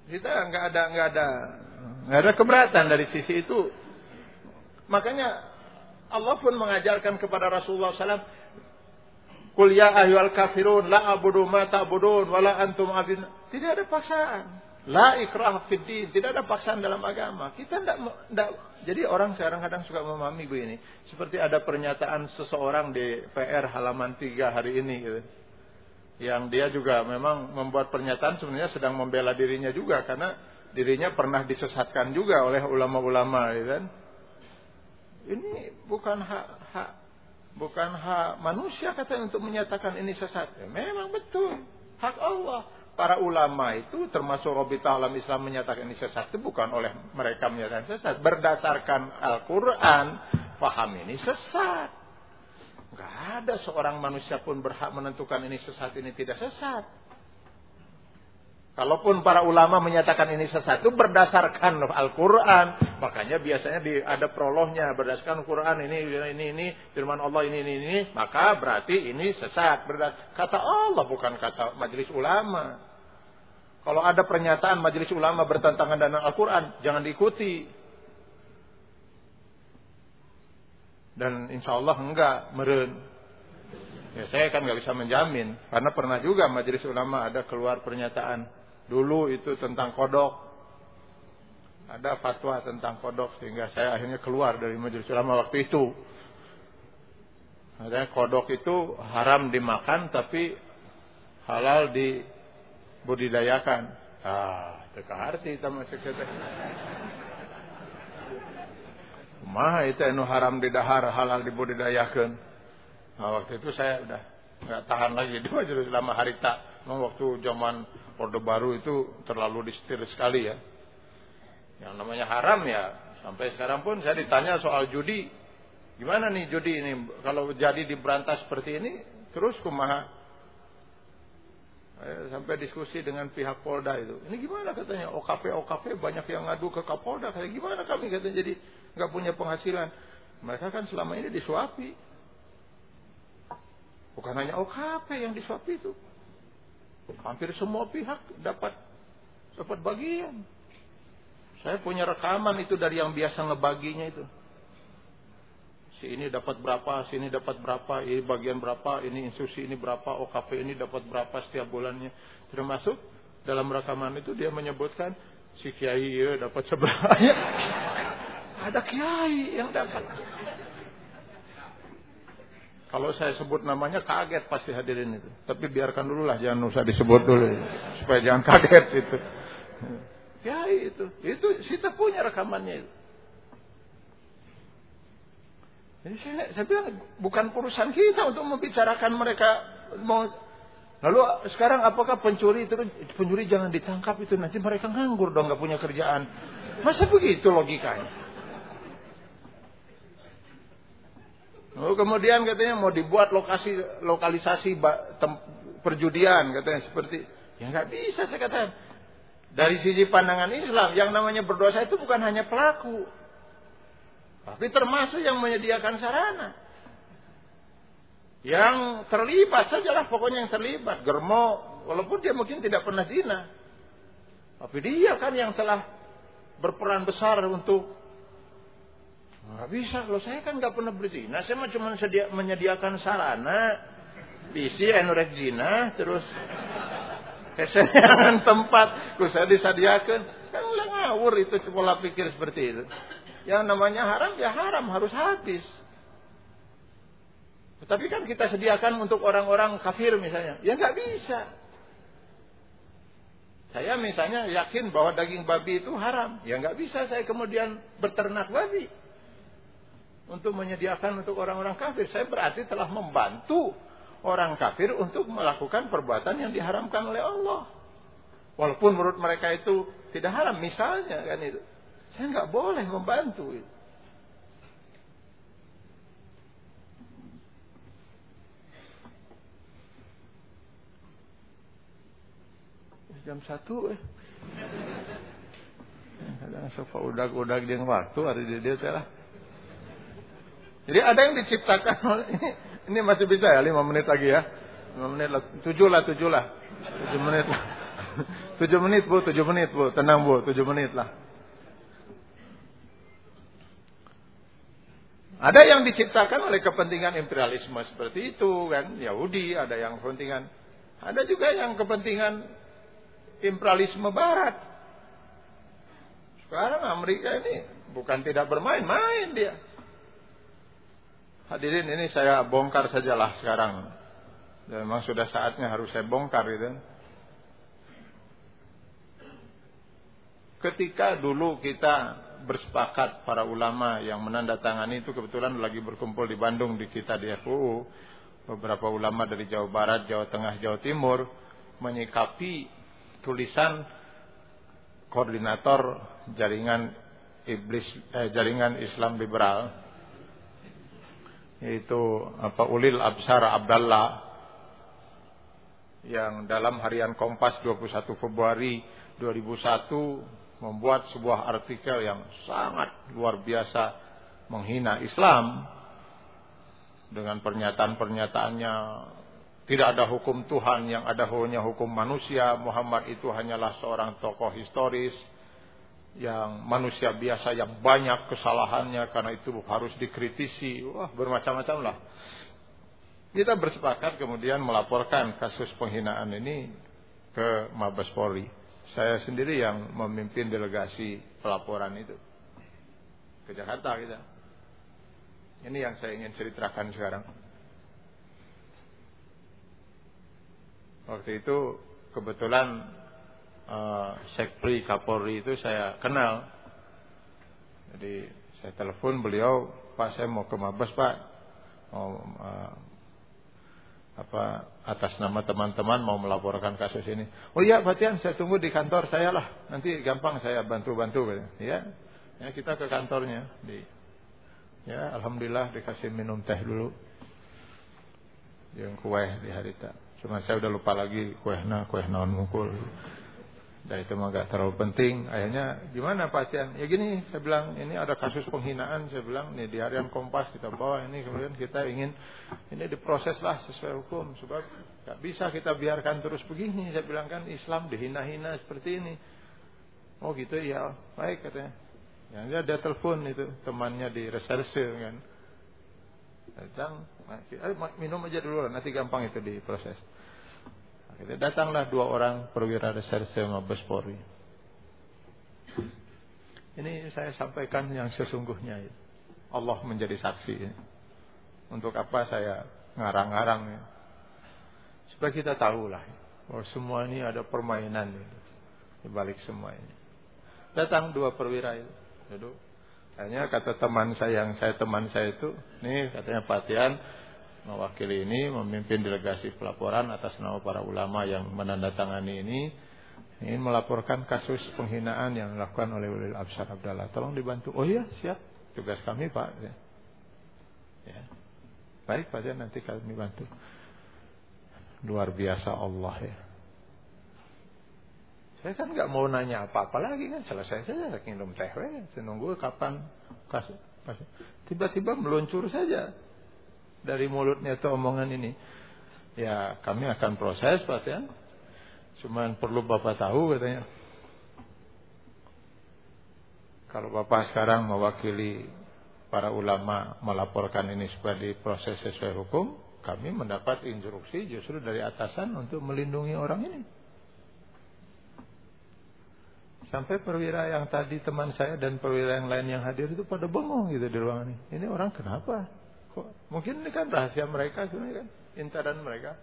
kita nggak ada nggak ada nggak ada keberatan dari sisi itu. Makanya Allah pun mengajarkan kepada Rasulullah SAW Kul ya kafirun la abudu ma ta'budun wala antum abin. Tidak ada paksaan. La ikrah fiddin, tidak ada paksaan dalam agama. Kita tidak, tidak jadi orang sekarang kadang suka memahami begini. Seperti ada pernyataan seseorang di PR halaman 3 hari ini gitu. Yang dia juga memang membuat pernyataan sebenarnya sedang membela dirinya juga karena dirinya pernah disesatkan juga oleh ulama-ulama gitu kan. Ini bukan hak hak bukan hak manusia kata untuk menyatakan ini sesat. Ya, memang betul hak Allah para ulama itu termasuk Robi Ta'alam Islam menyatakan ini sesat itu bukan oleh mereka menyatakan sesat. Berdasarkan Al-Quran, paham ini sesat. Gak ada seorang manusia pun berhak menentukan ini sesat, ini tidak sesat. Kalaupun para ulama menyatakan ini sesuatu berdasarkan Al-Quran, makanya biasanya di, ada prolognya berdasarkan Al-Quran ini ini ini firman Allah ini ini ini, maka berarti ini sesat. Kata Allah bukan kata majelis ulama. Kalau ada pernyataan majelis ulama bertentangan dengan Al-Quran, jangan diikuti. Dan insya Allah enggak meren. Ya, saya kan nggak bisa menjamin karena pernah juga majelis ulama ada keluar pernyataan Dulu itu tentang kodok. Ada fatwa tentang kodok sehingga saya akhirnya keluar dari majelis ulama waktu itu. Ada kodok itu haram dimakan tapi halal dibudidayakan. Ah, teka arti itu masuk Mah itu anu haram didahar halal dibudidayakan. Nah, waktu itu saya udah nggak tahan lagi di majelis ulama harita. Memang waktu zaman Orde Baru itu terlalu disetir sekali ya. Yang namanya haram ya. Sampai sekarang pun saya ditanya soal judi. Gimana nih judi ini? Kalau jadi diberantas seperti ini, terus kumaha? sampai diskusi dengan pihak Polda itu. Ini gimana katanya? OKP OKP banyak yang ngadu ke Kapolda. Kayak gimana kami katanya jadi nggak punya penghasilan. Mereka kan selama ini disuapi. Bukan hanya OKP yang disuapi itu. Hampir semua pihak dapat dapat bagian. Saya punya rekaman itu dari yang biasa ngebaginya itu. Si ini dapat berapa, si ini dapat berapa, ini bagian berapa, ini institusi ini berapa, OKP ini dapat berapa setiap bulannya. Termasuk dalam rekaman itu dia menyebutkan si kiai ya dapat seberapa. Ada kiai yang dapat. Kalau saya sebut namanya kaget pasti hadirin itu. Tapi biarkan dulu lah, jangan usah disebut dulu. Supaya jangan kaget itu. Ya itu. Itu kita punya rekamannya itu. Jadi saya, saya bilang bukan urusan kita untuk membicarakan mereka mau Lalu sekarang apakah pencuri itu pencuri jangan ditangkap itu nanti mereka nganggur dong nggak punya kerjaan. Masa begitu logikanya? Oh, kemudian katanya mau dibuat lokasi lokalisasi perjudian katanya seperti ya nggak bisa saya katakan. Dari sisi pandangan Islam yang namanya berdosa itu bukan hanya pelaku. Tapi termasuk yang menyediakan sarana. Yang terlibat sajalah pokoknya yang terlibat. Germo walaupun dia mungkin tidak pernah zina. Tapi dia kan yang telah berperan besar untuk Nggak bisa, kalau saya kan nggak pernah berzina. Saya mah cuma sedia, menyediakan sarana, bisi, enorek zina, terus kesenangan tempat, terus saya disediakan. Kan udah ngawur itu pola pikir seperti itu. Yang namanya haram ya haram, harus habis. Tapi kan kita sediakan untuk orang-orang kafir misalnya. Ya nggak bisa. Saya misalnya yakin bahwa daging babi itu haram. Ya nggak bisa saya kemudian berternak babi untuk menyediakan untuk orang-orang kafir. Saya berarti telah membantu orang kafir untuk melakukan perbuatan yang diharamkan oleh Allah. Walaupun menurut mereka itu tidak haram, misalnya kan itu. Saya nggak boleh membantu itu. Jam satu eh. Kadang sofa udah-udah dia waktu hari dia dia telah. Jadi ada yang diciptakan ini, ini masih bisa ya lima menit lagi ya. lima menit lah, tujuh lah, tujuh lah. tujuh menit lah. tujuh menit Bu, tujuh menit Bu. Tenang Bu, tujuh menit lah. Ada yang diciptakan oleh kepentingan imperialisme seperti itu kan, Yahudi, ada yang kepentingan. Ada juga yang kepentingan imperialisme barat. Sekarang Amerika ini bukan tidak bermain, main dia. Hadirin ini saya bongkar sajalah sekarang. Dan memang sudah saatnya harus saya bongkar gitu. Ketika dulu kita bersepakat para ulama yang menandatangani itu kebetulan lagi berkumpul di Bandung di kita di FUU. Beberapa ulama dari Jawa Barat, Jawa Tengah, Jawa Timur menyikapi tulisan koordinator jaringan iblis eh, jaringan Islam liberal yaitu apa Ulil Absar Abdallah yang dalam harian Kompas 21 Februari 2001 membuat sebuah artikel yang sangat luar biasa menghina Islam dengan pernyataan-pernyataannya tidak ada hukum Tuhan yang ada hanya hukum manusia. Muhammad itu hanyalah seorang tokoh historis yang manusia biasa yang banyak kesalahannya karena itu harus dikritisi wah bermacam-macam lah kita bersepakat kemudian melaporkan kasus penghinaan ini ke Mabes Polri. Saya sendiri yang memimpin delegasi pelaporan itu ke Jakarta kita. Ini yang saya ingin ceritakan sekarang. Waktu itu kebetulan uh, Sekpri Kapolri itu saya kenal. Jadi saya telepon beliau, Pak saya mau ke Mabes Pak, mau uh, apa atas nama teman-teman mau melaporkan kasus ini. Oh iya Pak Tian, saya tunggu di kantor saya lah. Nanti gampang saya bantu-bantu. Ya, ya kita ke kantornya. Di, ya, alhamdulillah dikasih minum teh dulu. Yang kue di harita. Cuma saya udah lupa lagi kue na, kue naon mukul. Dan itu mah gak terlalu penting. Akhirnya gimana Pak Tian? Ya gini, saya bilang ini ada kasus penghinaan. Saya bilang nih di harian Kompas kita bawa ini kemudian kita ingin ini diproses lah sesuai hukum. Sebab gak bisa kita biarkan terus begini. Saya bilang kan Islam dihina-hina seperti ini. Oh gitu ya, baik katanya. Ya dia ada telepon itu temannya di reserse kan. Datang, minum aja dulu nanti gampang itu diproses. Datanglah dua orang perwira reserse Mabes Polri. Ini saya sampaikan yang sesungguhnya. Allah menjadi saksi. Untuk apa saya ngarang-ngarang ya. Supaya kita tahulah bahwa semua ini ada permainan di balik semua ini. Datang dua perwira itu. Duduk. Hanya kata teman saya yang saya teman saya itu, nih katanya Patian, mewakili ini memimpin delegasi pelaporan atas nama para ulama yang menandatangani ini ingin melaporkan kasus penghinaan yang dilakukan oleh Ulil Absar Abdallah. Tolong dibantu. Oh iya, siap. Tugas kami, Pak. Ya. ya. Baik, Pak, nanti kami bantu. Luar biasa Allah ya. Saya kan nggak mau nanya apa-apa lagi kan selesai saja minum teh. Saya nunggu kapan kasus. Tiba-tiba meluncur saja dari mulutnya itu omongan ini. Ya kami akan proses Pak ya. Cuman perlu Bapak tahu katanya. Kalau Bapak sekarang mewakili para ulama melaporkan ini supaya diproses sesuai hukum, kami mendapat instruksi justru dari atasan untuk melindungi orang ini. Sampai perwira yang tadi teman saya dan perwira yang lain yang hadir itu pada bengong gitu di ruangan ini. Ini orang kenapa? Mungkin ini kan rahasia mereka sebenarnya kan, intaran mereka.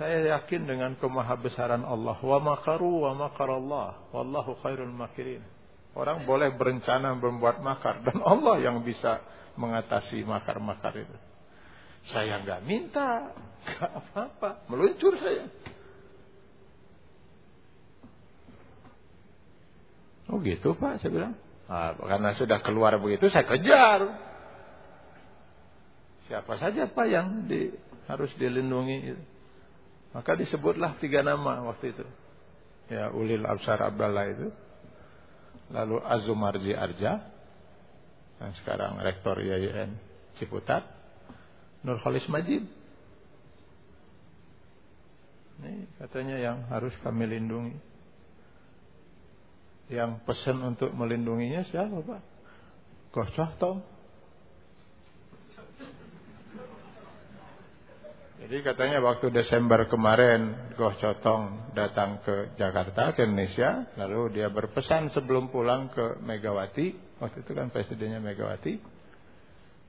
Saya yakin dengan kemahabesaran Allah. Wa makaru wa makarallah. Wallahu khairul makirin. Orang boleh berencana membuat makar. Dan Allah yang bisa mengatasi makar-makar itu. Saya nggak minta. nggak apa-apa. Meluncur saya. Oh gitu Pak, saya bilang. Nah, karena sudah keluar begitu, saya kejar. Siapa saja Pak yang di, harus dilindungi. Maka disebutlah tiga nama waktu itu. Ya Ulil Absar Abdallah itu. Lalu Azumarji Arja. Yang sekarang Rektor IAIN Ciputat. Nur Khalis Majid. Ini katanya yang harus kami lindungi. Yang pesan untuk melindunginya siapa Pak? Gosoh Tom. Jadi katanya waktu Desember kemarin Goh Cotong datang ke Jakarta, ke Indonesia. Lalu dia berpesan sebelum pulang ke Megawati. Waktu itu kan presidennya Megawati.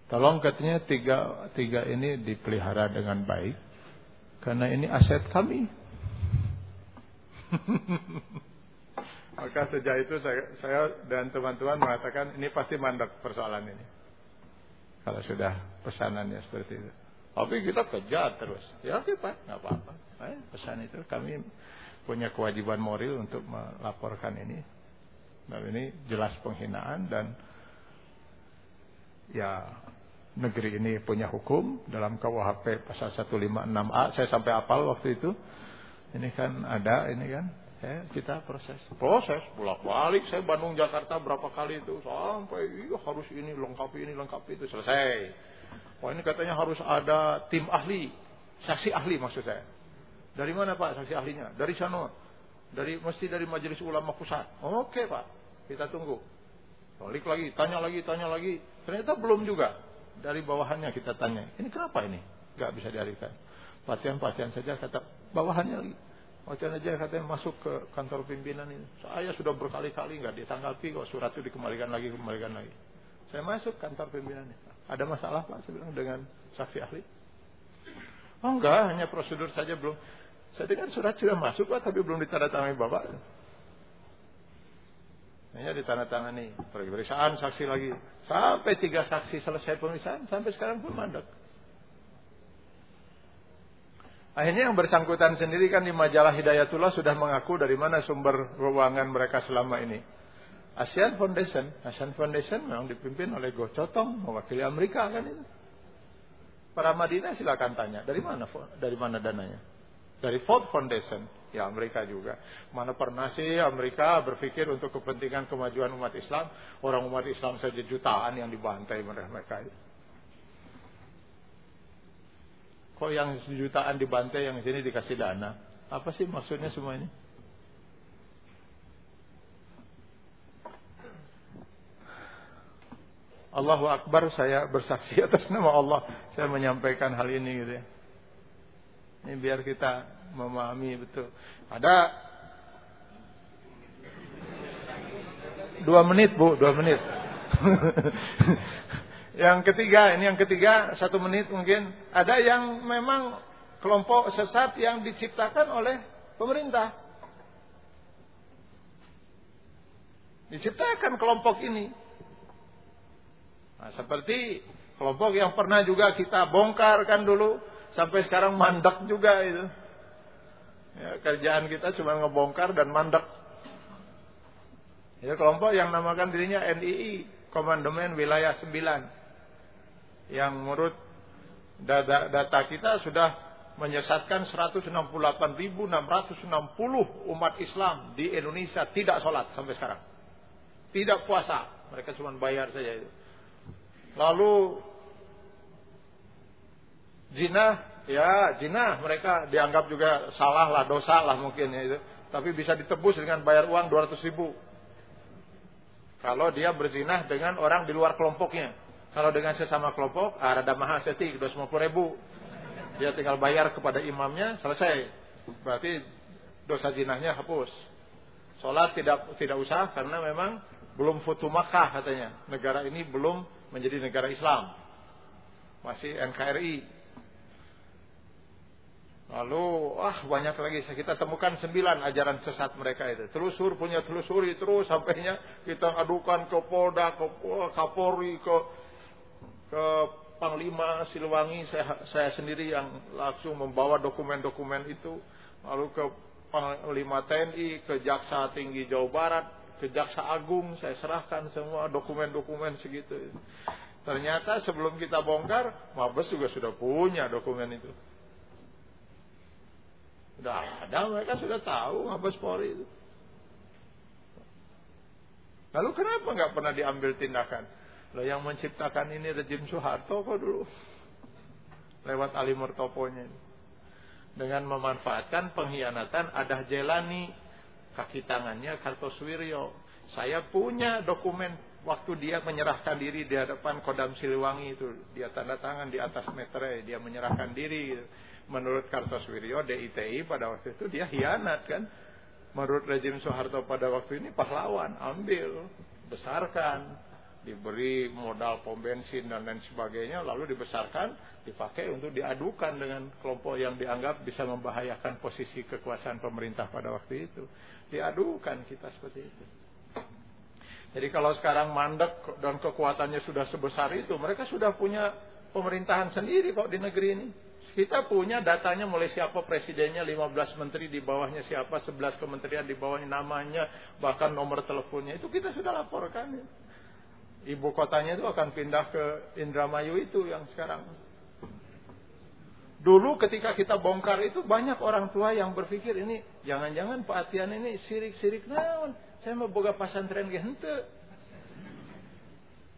Tolong katanya tiga, tiga ini dipelihara dengan baik. Karena ini aset kami. Maka sejak itu saya, saya dan teman-teman mengatakan ini pasti mandek persoalan ini. Kalau sudah pesanannya seperti itu. Tapi kita kejar terus. Ya oke Pak, nggak apa-apa. Eh, pesan itu kami punya kewajiban moral untuk melaporkan ini. Dan ini jelas penghinaan dan ya negeri ini punya hukum dalam KUHP pasal 156A. Saya sampai apal waktu itu. Ini kan ada, ini kan. Ya, kita proses. Proses, bolak-balik. Saya Bandung, Jakarta berapa kali itu. Sampai, iya harus ini, lengkapi ini, lengkapi itu. Selesai. Wah ini katanya harus ada tim ahli. Saksi ahli maksud saya. Dari mana Pak saksi ahlinya? Dari sana. Dari mesti dari Majelis Ulama Pusat. Oke Pak, kita tunggu. Balik lagi, tanya lagi, tanya lagi. Ternyata belum juga. Dari bawahannya kita tanya. Ini kenapa ini? Gak bisa dialihkan. Pasien-pasien saja kata bawahannya lagi. Pasien aja katanya masuk ke kantor pimpinan ini. Saya sudah berkali-kali nggak ditanggapi kok surat itu dikembalikan lagi, kembalikan lagi. Saya masuk kantor pimpinan ini. Ada masalah Pak? Saya bilang dengan saksi ahli. Oh enggak, hanya prosedur saja belum. Saya dengar surat sudah masuk Pak, tapi belum ditandatangani Bapak. Hanya ditandatangani. Pemeriksaan saksi lagi. Sampai tiga saksi selesai pemeriksaan, sampai sekarang pun mandek. Akhirnya yang bersangkutan sendiri kan di majalah Hidayatullah sudah mengaku dari mana sumber ruangan mereka selama ini. ASEAN Foundation, ASEAN Foundation memang dipimpin oleh Go Chotong, mewakili Amerika kan itu. Para Madinah silakan tanya, dari mana dari mana dananya? Dari Ford Foundation, ya Amerika juga. Mana pernah sih Amerika berpikir untuk kepentingan kemajuan umat Islam, orang umat Islam saja jutaan yang dibantai mereka itu. Kok yang jutaan dibantai, yang sini dikasih dana? Apa sih maksudnya semua ini? Allahu Akbar saya bersaksi atas nama Allah saya menyampaikan hal ini gitu ya. Ini biar kita memahami betul. Ada dua menit bu, dua menit. Yang ketiga, ini yang ketiga, satu menit mungkin. Ada yang memang kelompok sesat yang diciptakan oleh pemerintah. Diciptakan kelompok ini. Nah, seperti kelompok yang pernah juga kita bongkar kan dulu. Sampai sekarang mandek juga itu. Ya, kerjaan kita cuma ngebongkar dan mandek. Ya, kelompok yang namakan dirinya NII, Komandemen Wilayah 9 yang menurut data, kita sudah menyesatkan 168.660 umat Islam di Indonesia tidak sholat sampai sekarang. Tidak puasa, mereka cuma bayar saja itu. Lalu zina, ya zina mereka dianggap juga salah lah, dosa lah mungkin ya itu. Tapi bisa ditebus dengan bayar uang 200 ribu. Kalau dia berzinah dengan orang di luar kelompoknya. Kalau dengan sesama kelompok, ah, rada mahal seti, 250 ribu. Dia tinggal bayar kepada imamnya, selesai. Berarti dosa jinahnya hapus. Sholat tidak tidak usah karena memang belum futu Makkah katanya. Negara ini belum menjadi negara Islam. Masih NKRI. Lalu, ah banyak lagi. Kita temukan sembilan ajaran sesat mereka itu. Telusur punya telusuri terus sampainya kita adukan ke Polda, ke Kapolri, ke ke Panglima Siliwangi saya, saya sendiri yang langsung membawa dokumen-dokumen itu lalu ke Panglima TNI ke Jaksa Tinggi Jawa Barat ke Jaksa Agung saya serahkan semua dokumen-dokumen segitu ternyata sebelum kita bongkar Mabes juga sudah punya dokumen itu sudah ada mereka sudah tahu Mabes Polri itu lalu kenapa nggak pernah diambil tindakan Loh yang menciptakan ini rejim Soeharto kok dulu. Lewat Ali Murtoponya. Dengan memanfaatkan pengkhianatan ada jelani kaki tangannya Kartosuwiryo. Saya punya dokumen waktu dia menyerahkan diri di hadapan Kodam Siliwangi itu. Dia tanda tangan di atas meterai. Dia menyerahkan diri. Menurut Kartosuwiryo, DITI pada waktu itu dia hianat kan. Menurut rejim Soeharto pada waktu ini pahlawan. Ambil. Besarkan diberi modal pom bensin dan lain sebagainya lalu dibesarkan dipakai untuk diadukan dengan kelompok yang dianggap bisa membahayakan posisi kekuasaan pemerintah pada waktu itu diadukan kita seperti itu. Jadi kalau sekarang mandek dan kekuatannya sudah sebesar itu mereka sudah punya pemerintahan sendiri kok di negeri ini. Kita punya datanya mulai siapa presidennya 15 menteri di bawahnya siapa 11 kementerian di bawahnya namanya bahkan nomor teleponnya. Itu kita sudah laporkan. Ibu kotanya itu akan pindah ke Indramayu itu yang sekarang Dulu ketika kita bongkar itu banyak orang tua yang berpikir ini jangan-jangan Pak Atian ini sirik-sirik naon. Saya mau boga pasantren ge henteu.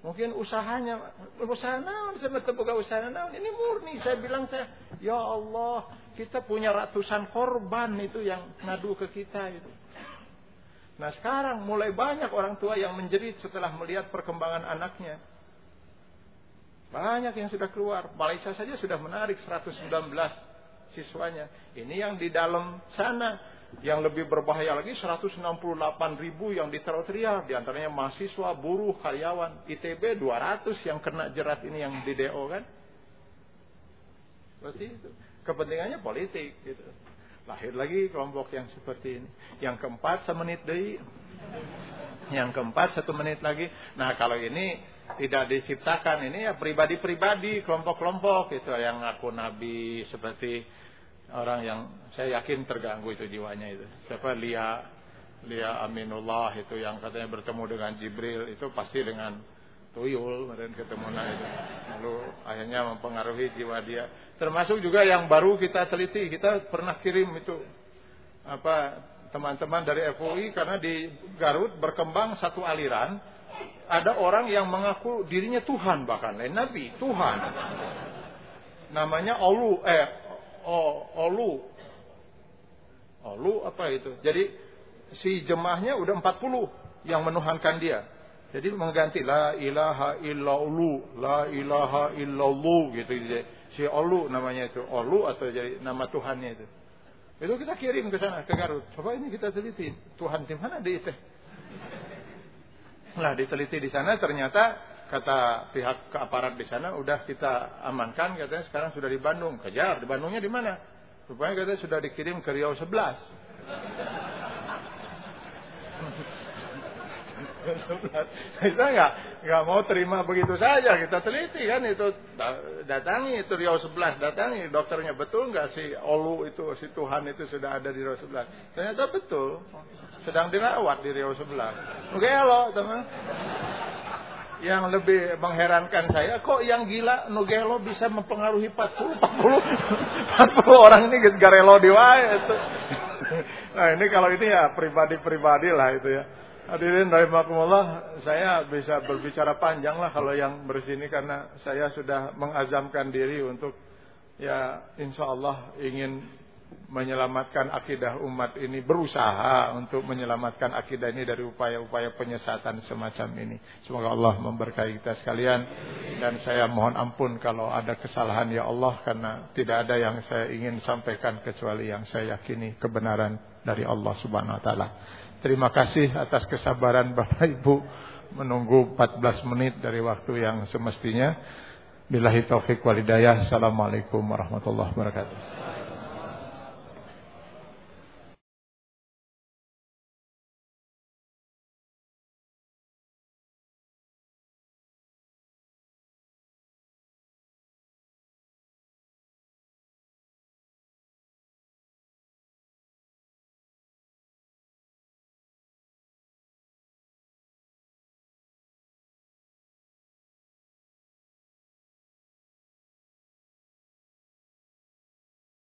Mungkin usahanya usaha naon saya mau boga usaha naon. Ini murni saya bilang saya ya Allah, kita punya ratusan korban itu yang ngadu ke kita itu. Nah sekarang mulai banyak orang tua yang menjerit setelah melihat perkembangan anaknya. Banyak yang sudah keluar. Malaysia saja sudah menarik 119 siswanya. Ini yang di dalam sana. Yang lebih berbahaya lagi 168 ribu yang diteror-teriak. Di antaranya mahasiswa, buruh, karyawan. ITB 200 yang kena jerat ini yang di DO kan. Berarti itu. Kepentingannya politik gitu. Lahir lagi kelompok yang seperti ini. Yang keempat semenit deh. Yang keempat satu menit lagi. Nah kalau ini tidak diciptakan ini ya pribadi-pribadi, kelompok-kelompok itu yang ngaku nabi seperti orang yang saya yakin terganggu itu jiwanya itu. Siapa Lia Lia Aminullah itu yang katanya bertemu dengan Jibril itu pasti dengan tuyul kemarin ketemu nah itu. Lalu akhirnya mempengaruhi jiwa dia. Termasuk juga yang baru kita teliti, kita pernah kirim itu apa teman-teman dari FUI karena di Garut berkembang satu aliran ada orang yang mengaku dirinya Tuhan bahkan. Lain nabi Tuhan. Namanya Olu eh oh, Olu. Olu apa itu? Jadi si jemaahnya udah 40 yang menuhankan dia. Jadi mengganti la ilaha illallah la ilaha illallah gitu. Si Olu namanya itu. Olu atau jadi nama Tuhannya itu. Itu kita kirim ke sana ke Garut. Coba ini kita teliti Tuhan di mana di itu Nah diteliti di sana ternyata kata pihak keaparat di sana udah kita amankan katanya sekarang sudah di Bandung. Kejar di Bandungnya di mana? Rupanya katanya sudah dikirim ke Riau 11. kita nggak nggak mau terima begitu saja kita teliti kan itu datangi itu Riau 11 datangi dokternya betul nggak si Olu itu si Tuhan itu sudah ada di Riau 11 ternyata betul sedang dirawat di Riau sebelah. Nugelo, teman. Yang lebih mengherankan saya, kok yang gila Nugelo bisa mempengaruhi 40 40 40 orang ini garelo diwae itu. Nah, ini kalau ini ya pribadi-pribadi lah itu ya. Hadirin rahimakumullah, saya bisa berbicara panjang lah kalau yang bersini karena saya sudah mengazamkan diri untuk ya insya Allah ingin menyelamatkan akidah umat ini berusaha untuk menyelamatkan akidah ini dari upaya-upaya penyesatan semacam ini. Semoga Allah memberkahi kita sekalian dan saya mohon ampun kalau ada kesalahan ya Allah karena tidak ada yang saya ingin sampaikan kecuali yang saya yakini kebenaran dari Allah Subhanahu wa taala. Terima kasih atas kesabaran Bapak Ibu menunggu 14 menit dari waktu yang semestinya. Billahi taufik walidayah. Assalamualaikum warahmatullahi wabarakatuh.